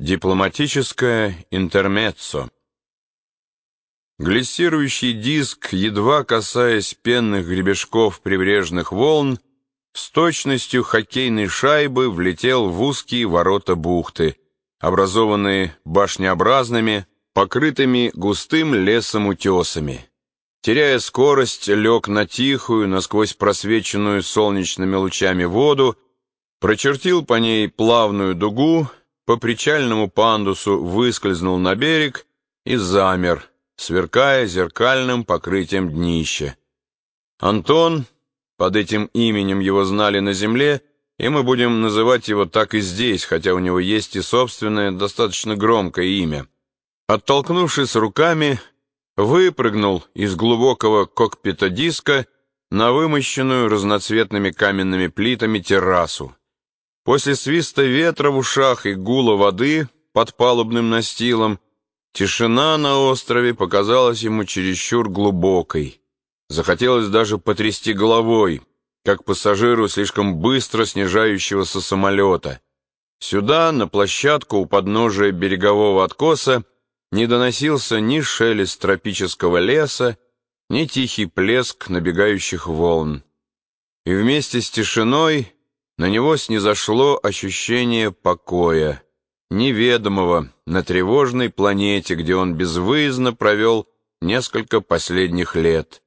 Дипломатическое интермеццо. Глиссирующий диск, едва касаясь пенных гребешков прибрежных волн, с точностью хоккейной шайбы влетел в узкие ворота бухты, образованные башнеобразными, покрытыми густым лесом утесами. Теряя скорость, лег на тихую, насквозь просвеченную солнечными лучами воду, прочертил по ней плавную дугу, по причальному пандусу выскользнул на берег и замер, сверкая зеркальным покрытием днища. Антон, под этим именем его знали на земле, и мы будем называть его так и здесь, хотя у него есть и собственное, достаточно громкое имя. Оттолкнувшись руками, выпрыгнул из глубокого кокпита диска на вымощенную разноцветными каменными плитами террасу. После свиста ветра в ушах и гула воды под палубным настилом тишина на острове показалась ему чересчур глубокой. Захотелось даже потрясти головой, как пассажиру слишком быстро снижающегося самолета. Сюда, на площадку у подножия берегового откоса, не доносился ни шелест тропического леса, ни тихий плеск набегающих волн. И вместе с тишиной на него снизошло ощущение покоя, неведомого на тревожной планете, где он безвыездно провел несколько последних лет.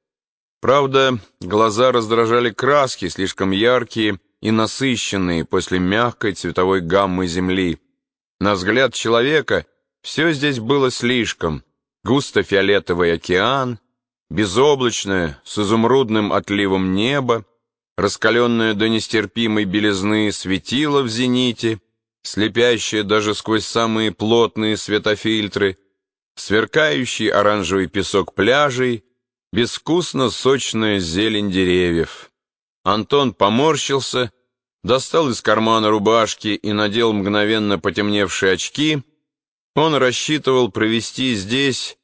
Правда, глаза раздражали краски, слишком яркие и насыщенные после мягкой цветовой гаммы Земли. На взгляд человека все здесь было слишком. Густо-фиолетовый океан, безоблачное, с изумрудным отливом небо, раскаленное до нестерпимой белизны светило в зените, слепящее даже сквозь самые плотные светофильтры, сверкающий оранжевый песок пляжей, безвкусно сочная зелень деревьев. Антон поморщился, достал из кармана рубашки и надел мгновенно потемневшие очки. Он рассчитывал провести здесь,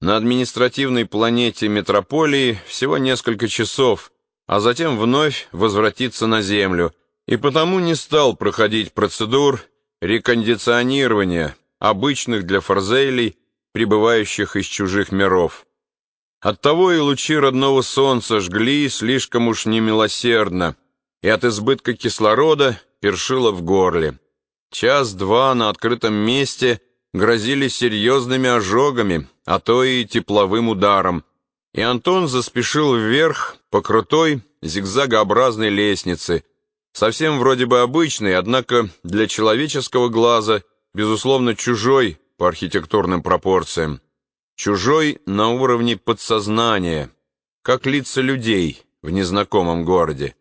на административной планете метрополии, всего несколько часов, а затем вновь возвратиться на Землю, и потому не стал проходить процедур рекондиционирования, обычных для форзелей, прибывающих из чужих миров. Оттого и лучи родного солнца жгли слишком уж немилосердно, и от избытка кислорода першило в горле. Час-два на открытом месте грозили серьезными ожогами, а то и тепловым ударом, и Антон заспешил вверх по крутой зигзагообразной лестнице, совсем вроде бы обычной, однако для человеческого глаза, безусловно, чужой по архитектурным пропорциям. Чужой на уровне подсознания, как лица людей в незнакомом городе.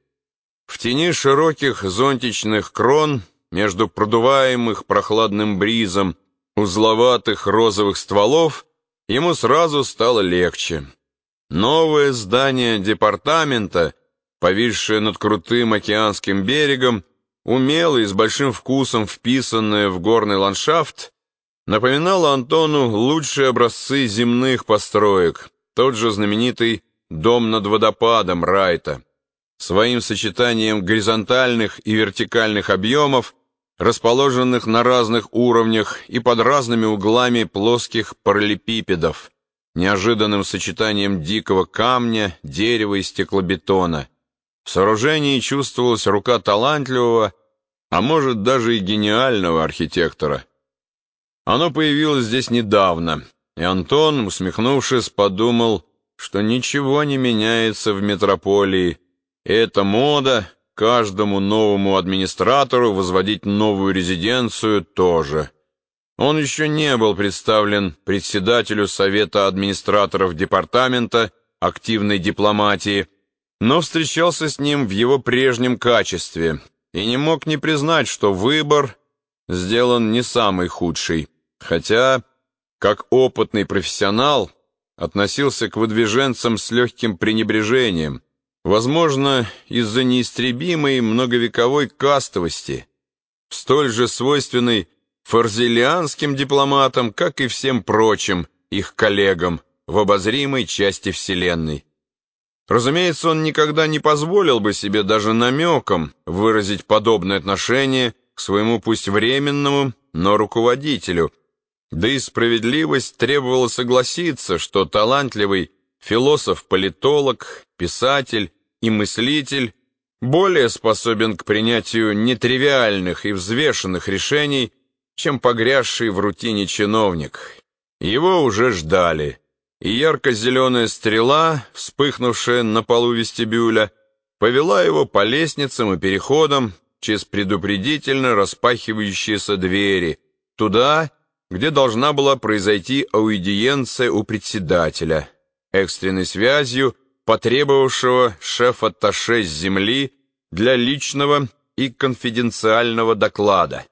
В тени широких зонтичных крон, между продуваемых прохладным бризом, узловатых розовых стволов, ему сразу стало легче. Новое здание департамента, повисшее над крутым океанским берегом, умело и с большим вкусом вписанное в горный ландшафт, напоминало Антону лучшие образцы земных построек, тот же знаменитый дом над водопадом Райта. Своим сочетанием горизонтальных и вертикальных объемов, расположенных на разных уровнях и под разными углами плоских параллелепипедов, неожиданным сочетанием дикого камня, дерева и стеклобетона. В сооружении чувствовалась рука талантливого, а может даже и гениального архитектора. Оно появилось здесь недавно, и Антон, усмехнувшись, подумал, что ничего не меняется в метрополии, эта мода каждому новому администратору возводить новую резиденцию тоже – он еще не был представлен председателю Совета администраторов Департамента активной дипломатии, но встречался с ним в его прежнем качестве и не мог не признать, что выбор сделан не самый худший, хотя, как опытный профессионал, относился к выдвиженцам с легким пренебрежением, возможно, из-за неистребимой многовековой кастовости, столь же свойственной фарзелианским дипломатам, как и всем прочим их коллегам в обозримой части Вселенной. Разумеется, он никогда не позволил бы себе даже намеком выразить подобное отношение к своему пусть временному, но руководителю, да и справедливость требовала согласиться, что талантливый философ-политолог, писатель и мыслитель более способен к принятию нетривиальных и взвешенных решений, чем погрязший в рутине чиновник. Его уже ждали, и ярко-зеленая стрела, вспыхнувшая на полу вестибюля, повела его по лестницам и переходам через предупредительно распахивающиеся двери, туда, где должна была произойти аудиенция у председателя, экстренной связью, потребовавшего шеф-атташе с земли для личного и конфиденциального доклада.